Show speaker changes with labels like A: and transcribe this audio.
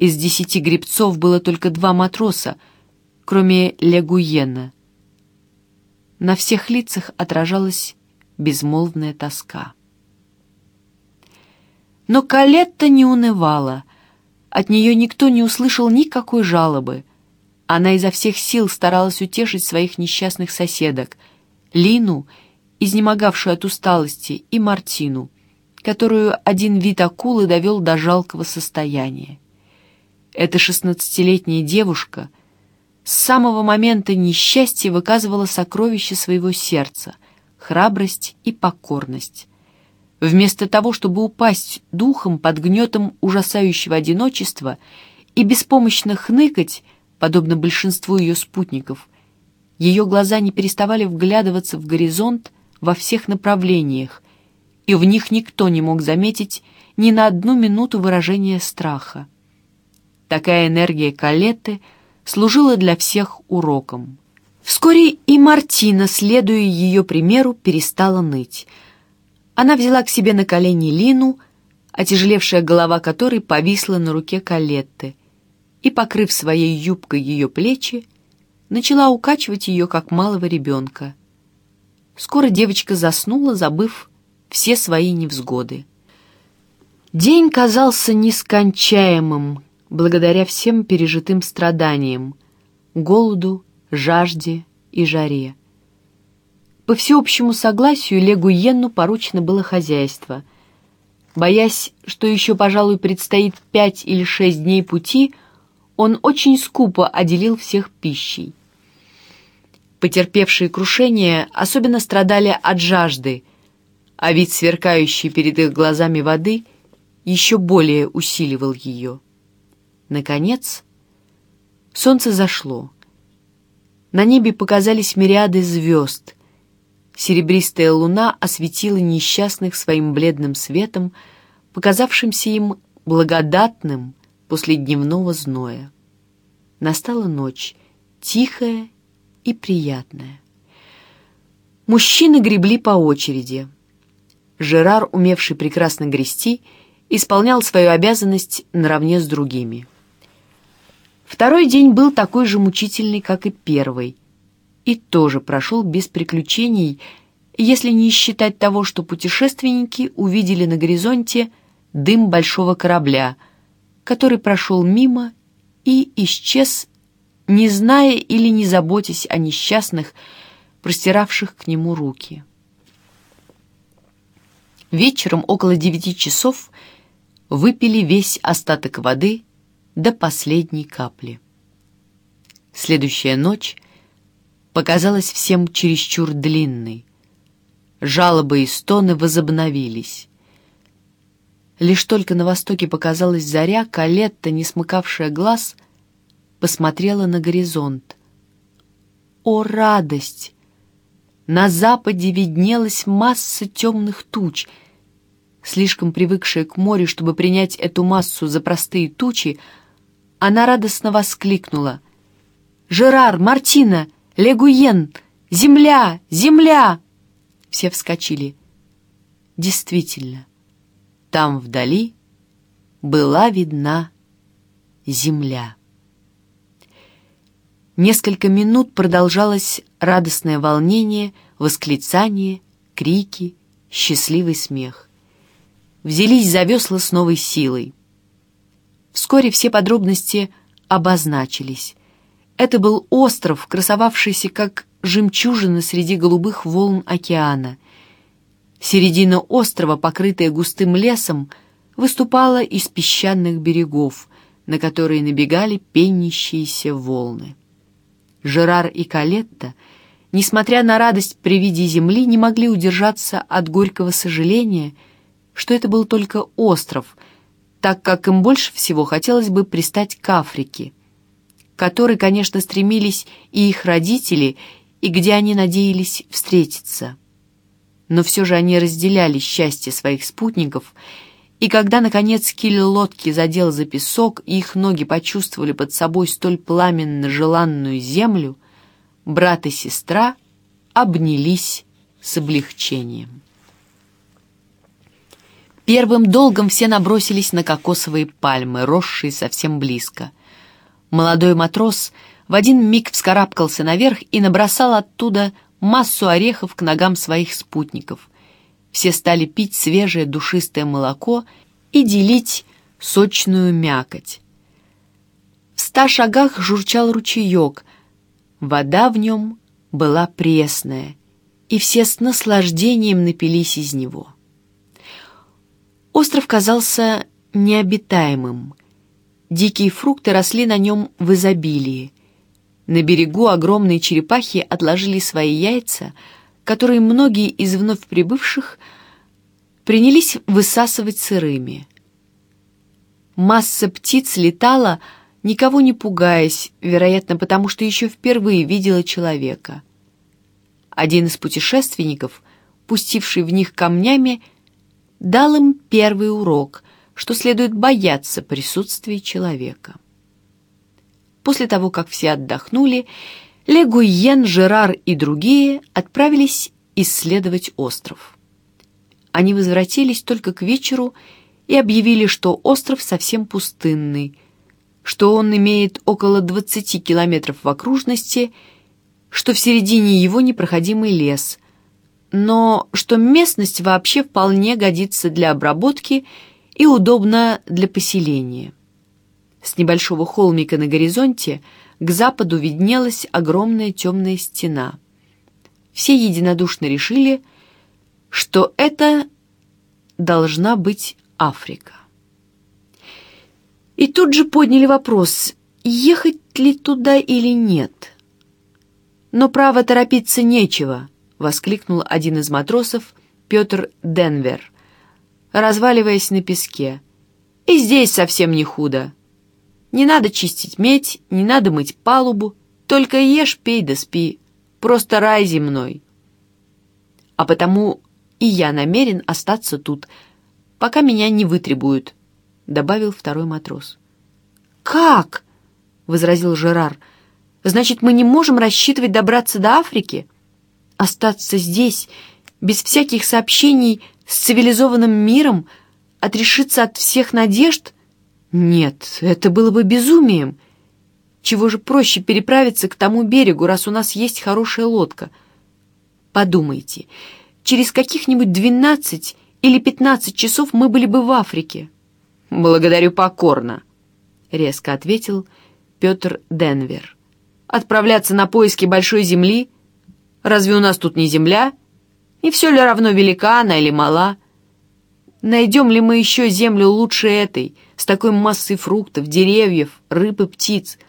A: Из десяти гребцов было только два матроса, кроме Легуена. На всех лицах отражалась безмолвная тоска. Но Калетта не унывала. От нее никто не услышал никакой жалобы. Она изо всех сил старалась утешить своих несчастных соседок — Лину, изнемогавшую от усталости, и Мартину, которую один вид акулы довел до жалкого состояния. Эта шестнадцатилетняя девушка с самого момента несчастья выказывала сокровища своего сердца — храбрость и покорность. Вместо того, чтобы упасть духом под гнетом ужасающего одиночества и беспомощно хныкать, подобно большинству ее спутников, ее глаза не переставали вглядываться в горизонт во всех направлениях, и в них никто не мог заметить ни на одну минуту выражения страха. Такая энергия Калетты служила для всех уроком. Вскоре и Мартина, следуя ее примеру, перестала ныть — она взяла к себе на колени Лину, отяжелевшая голова которой повисла на руке Калетты, и, покрыв своей юбкой ее плечи, начала укачивать ее, как малого ребенка. Скоро девочка заснула, забыв все свои невзгоды. День казался нескончаемым, благодаря всем пережитым страданиям, голоду, жажде и жаре. По всеобщему согласию Легу Йенну поручено было хозяйство. Боясь, что еще, пожалуй, предстоит пять или шесть дней пути, он очень скупо отделил всех пищей. Потерпевшие крушение особенно страдали от жажды, а вид сверкающей перед их глазами воды еще более усиливал ее. Наконец, солнце зашло. На небе показались мириады звезд — Серебристая луна осветила несчастных своим бледным светом, показавшимся им благодатным после дневного зноя. Настала ночь, тихая и приятная. Мужчины гребли по очереди. Жерар, умевший прекрасно грести, исполнял свою обязанность наравне с другими. Второй день был такой же мучительный, как и первый, и тоже прошел без приключений, если не считать того, что путешественники увидели на горизонте дым большого корабля, который прошел мимо и исчез, не зная или не заботясь о несчастных, простиравших к нему руки. Вечером около девяти часов выпили весь остаток воды до последней капли. Следующая ночь показалась всем чересчур длинной. Жалобы и стоны возобновились. Лишь только на востоке показалась заря, Калетта, не смыкавшая глаз, посмотрела на горизонт. О, радость! На западе виднелась масса темных туч. Слишком привыкшая к морю, чтобы принять эту массу за простые тучи, она радостно воскликнула. «Жерар! Мартина!» Легуен! Земля! Земля!» Все вскочили. Действительно, там вдали была видна земля. Несколько минут продолжалось радостное волнение, восклицание, крики, счастливый смех. Взялись за весла с новой силой. Вскоре все подробности обозначились. Это был остров, красовавшийся как жемчужина среди голубых волн океана. Середина острова, покрытая густым лесом, выступала из песчаных берегов, на которые набегали пенящиеся волны. Жерар и Калетта, несмотря на радость при виде земли, не могли удержаться от горького сожаления, что это был только остров, так как им больше всего хотелось бы пристать к Африке — которой, конечно, стремились и их родители, и где они надеялись встретиться. Но все же они разделяли счастье своих спутников, и когда, наконец, киль лодки задел за песок, и их ноги почувствовали под собой столь пламенно желанную землю, брат и сестра обнялись с облегчением. Первым долгом все набросились на кокосовые пальмы, росшие совсем близко. Молодой матрос в один миг вскарабкался наверх и набросал оттуда массу орехов к ногам своих спутников. Все стали пить свежее душистое молоко и делить сочную мякоть. В ста шагах журчал ручеек, вода в нем была пресная, и все с наслаждением напились из него. Остров казался необитаемым. Дикие фрукты росли на нем в изобилии. На берегу огромные черепахи отложили свои яйца, которые многие из вновь прибывших принялись высасывать сырыми. Масса птиц летала, никого не пугаясь, вероятно, потому что еще впервые видела человека. Один из путешественников, пустивший в них камнями, дал им первый урок, что следует бояться присутствия человека. После того, как все отдохнули, Легуйен, Жерар и другие отправились исследовать остров. Они возвратились только к вечеру и объявили, что остров совсем пустынный, что он имеет около 20 километров в окружности, что в середине его непроходимый лес, но что местность вообще вполне годится для обработки и удобна для поселения. С небольшого холмика на горизонте к западу виднелась огромная темная стена. Все единодушно решили, что это должна быть Африка. И тут же подняли вопрос, ехать ли туда или нет. Но право торопиться нечего, воскликнул один из матросов, Петр Денвер, разваливаясь на песке. И здесь совсем не худо. Не надо чистить медь, не надо мыть палубу, только ешь, пей да спи. Просто рай земной. А потому и я намерен остаться тут, пока меня не вытребуют», — добавил второй матрос. «Как?» — возразил Жерар. «Значит, мы не можем рассчитывать добраться до Африки? Остаться здесь, без всяких сообщений с цивилизованным миром, отрешиться от всех надежд? Нет, это было бы безумием. Чего же проще переправиться к тому берегу, раз у нас есть хорошая лодка? Подумайте, через каких-нибудь двенадцать или пятнадцать часов мы были бы в Африке». «Благодарю покорно», — резко ответил Петр Денвер. «Отправляться на поиски большой земли? Разве у нас тут не земля? И все ли равно велика она или мала? Найдем ли мы еще землю лучше этой, с такой массой фруктов, деревьев, рыб и птиц —